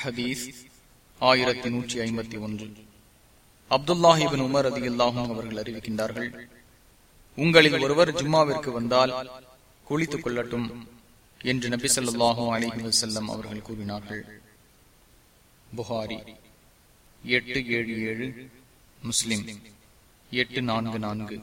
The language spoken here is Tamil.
ஹதீஸ் ஆயிரத்தி நூற்றி ஐம்பத்தி ஒன்று. அப்துல்லாஹிபின் உமர் அதி அல்லாஹும் அவர்கள் அறிவிக்கின்றார்கள் உங்களில் ஒருவர் ஜும்மாவிற்கு வந்தால் குளித்துக் கொள்ளட்டும் என்று நபி சொல்லாஹும் அலிஹி வசல்லம் அவர்கள் கூறினார்கள். புகாரி எட்டு ஏழு ஏழு முஸ்லிம் எட்டு நான்கு நான்கு.